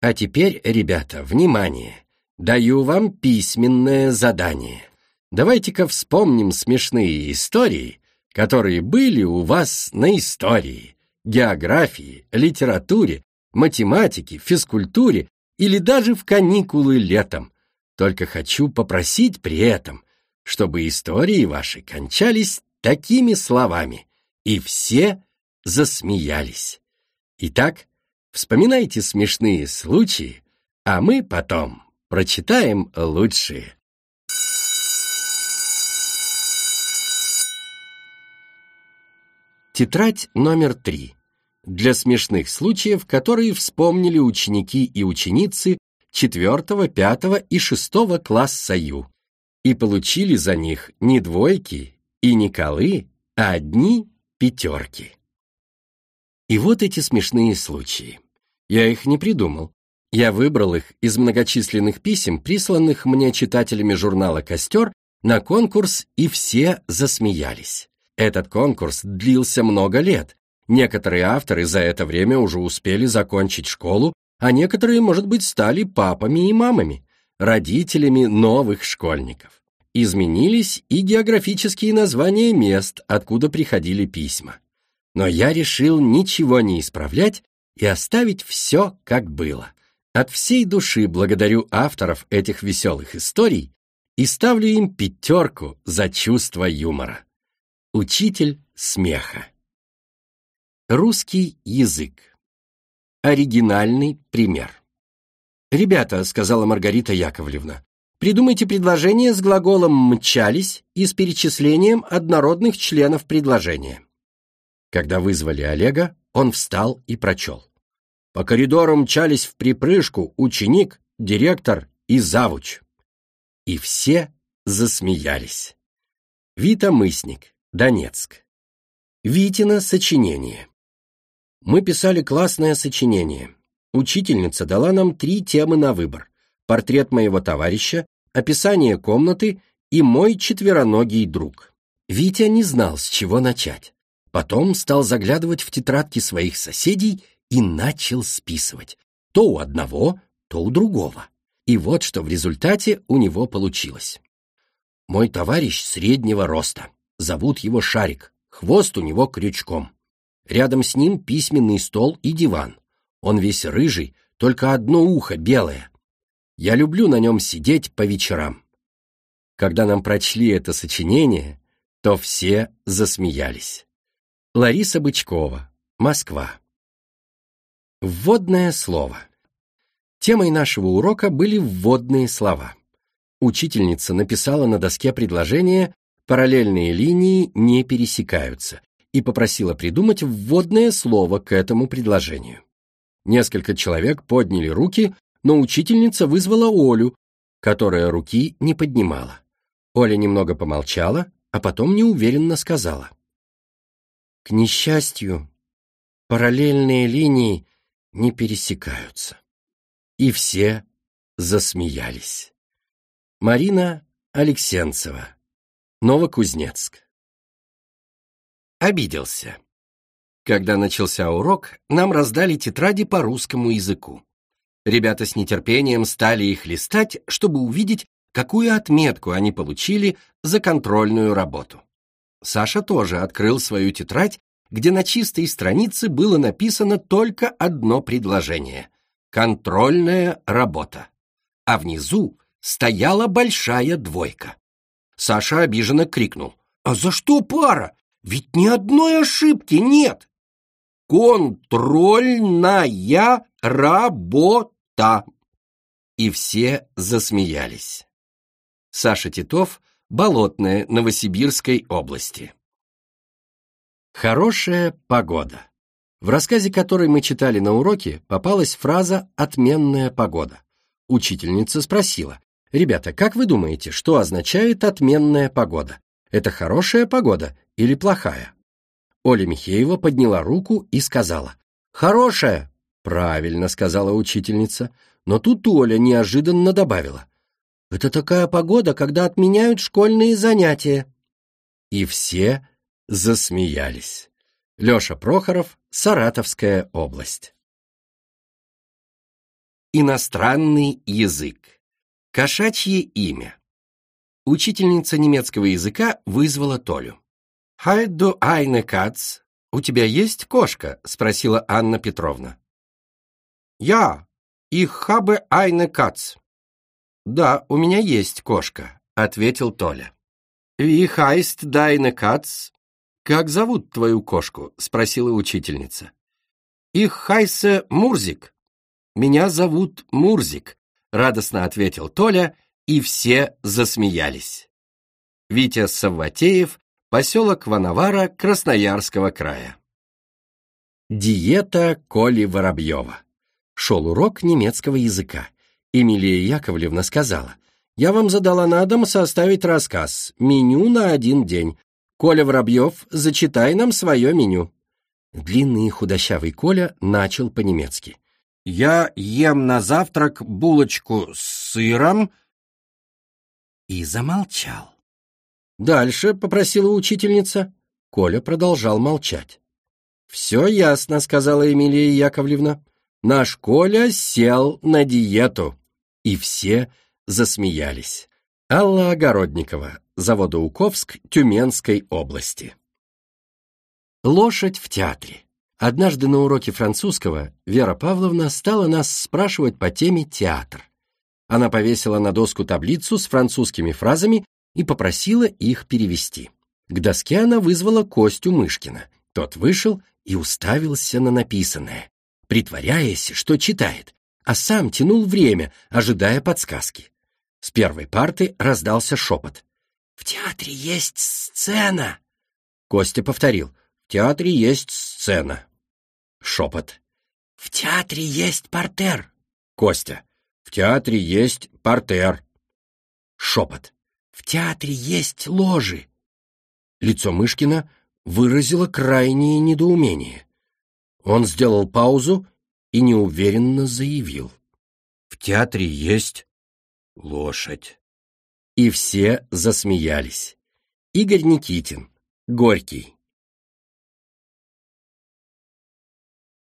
А теперь, ребята, внимание! Даю вам письменное задание. Давайте-ка вспомним смешные истории, которые были у вас на истории, географии, литературе, математике, физкультуре или даже в каникулы летом. Только хочу попросить при этом, чтобы истории ваши кончались такими словами, и все засмеялись. Итак, вспоминайте смешные случаи, а мы потом прочитаем лучшие. Тетрадь номер три. Для смешных случаев, которые вспомнили ученики и ученицы 4, 5 и 6 класса Ю и получили за них не двойки и не колы, а одни пятерки. И вот эти смешные случаи. Я их не придумал. Я выбрал их из многочисленных писем, присланных мне читателями журнала «Костер» на конкурс, и все засмеялись. Этот конкурс длился много лет. Некоторые авторы за это время уже успели закончить школу, а некоторые, может быть, стали папами и мамами, родителями новых школьников. Изменились и географические названия мест, откуда приходили письма. Но я решил ничего не исправлять и оставить все, как было. От всей души благодарю авторов этих веселых историй и ставлю им пятерку за чувство юмора. Учитель смеха. Русский язык. Оригинальный пример. «Ребята», — сказала Маргарита Яковлевна, «придумайте предложение с глаголом «мчались» и с перечислением однородных членов предложения». Когда вызвали Олега, он встал и прочел. По коридору мчались в припрыжку ученик, директор и завуч. И все засмеялись. Вита Мысник, Донецк. Витина сочинение. Мы писали классное сочинение. Учительница дала нам три темы на выбор. Портрет моего товарища, описание комнаты и мой четвероногий друг. Витя не знал, с чего начать. Потом стал заглядывать в тетрадки своих соседей и начал списывать. То у одного, то у другого. И вот что в результате у него получилось. Мой товарищ среднего роста. Зовут его Шарик, хвост у него крючком. Рядом с ним письменный стол и диван. Он весь рыжий, только одно ухо белое. Я люблю на нем сидеть по вечерам. Когда нам прочли это сочинение, то все засмеялись. Лариса Бычкова, Москва. Вводное слово. Темой нашего урока были вводные слова. Учительница написала на доске предложение параллельные линии не пересекаются, и попросила придумать вводное слово к этому предложению. Несколько человек подняли руки, но учительница вызвала Олю, которая руки не поднимала. Оля немного помолчала, а потом неуверенно сказала. «К несчастью, параллельные линии не пересекаются». И все засмеялись. Марина Алексенцева Новокузнецк. Обиделся. Когда начался урок, нам раздали тетради по русскому языку. Ребята с нетерпением стали их листать, чтобы увидеть, какую отметку они получили за контрольную работу. Саша тоже открыл свою тетрадь, где на чистой странице было написано только одно предложение — «Контрольная работа». А внизу стояла большая двойка. Саша обиженно крикнул. «А за что пара? Ведь ни одной ошибки нет!» «Контрольная работа!» И все засмеялись. Саша Титов, Болотная, Новосибирской области. Хорошая погода. В рассказе, который мы читали на уроке, попалась фраза «отменная погода». Учительница спросила, Ребята, как вы думаете, что означает отменная погода? Это хорошая погода или плохая? Оля Михеева подняла руку и сказала. «Хорошая!» «Правильно», — сказала учительница. Но тут Оля неожиданно добавила. «Это такая погода, когда отменяют школьные занятия». И все засмеялись. Леша Прохоров, Саратовская область. Иностранный язык. Кошачье имя. Учительница немецкого языка вызвала Толю. «Хай ду айне кац?» «У тебя есть кошка?» — спросила Анна Петровна. «Я, их хабе айне кац». «Да, у меня есть кошка», — ответил Толя. «Ви хайст дайне кац?» «Как зовут твою кошку?» — спросила учительница. «Их хайсе Мурзик», «Меня зовут Мурзик», — радостно ответил Толя, и все засмеялись. Витя Савватеев, поселок Вановара Красноярского края. Диета Коли Воробьева. Шел урок немецкого языка. Эмилия Яковлевна сказала, «Я вам задала на дом составить рассказ, меню на один день. Коля Воробьев, зачитай нам свое меню». Длинный худощавый Коля начал по-немецки. Я ем на завтрак булочку с сыром и замолчал. Дальше попросила учительница. Коля продолжал молчать. «Все ясно», — сказала Эмилия Яковлевна. «Наш Коля сел на диету». И все засмеялись. Алла Огородникова, Заводоуковск, Тюменской области. Лошадь в театре. Однажды на уроке французского Вера Павловна стала нас спрашивать по теме «театр». Она повесила на доску таблицу с французскими фразами и попросила их перевести. К доске она вызвала Костю Мышкина. Тот вышел и уставился на написанное, притворяясь, что читает, а сам тянул время, ожидая подсказки. С первой парты раздался шепот. «В театре есть сцена!» Костя повторил. «В театре есть сцена». Шепот. «В театре есть портер!» Костя. «В театре есть портер!» Шепот. «В театре есть ложи!» Лицо Мышкина выразило крайнее недоумение. Он сделал паузу и неуверенно заявил. «В театре есть лошадь». И все засмеялись. Игорь Никитин. Горький.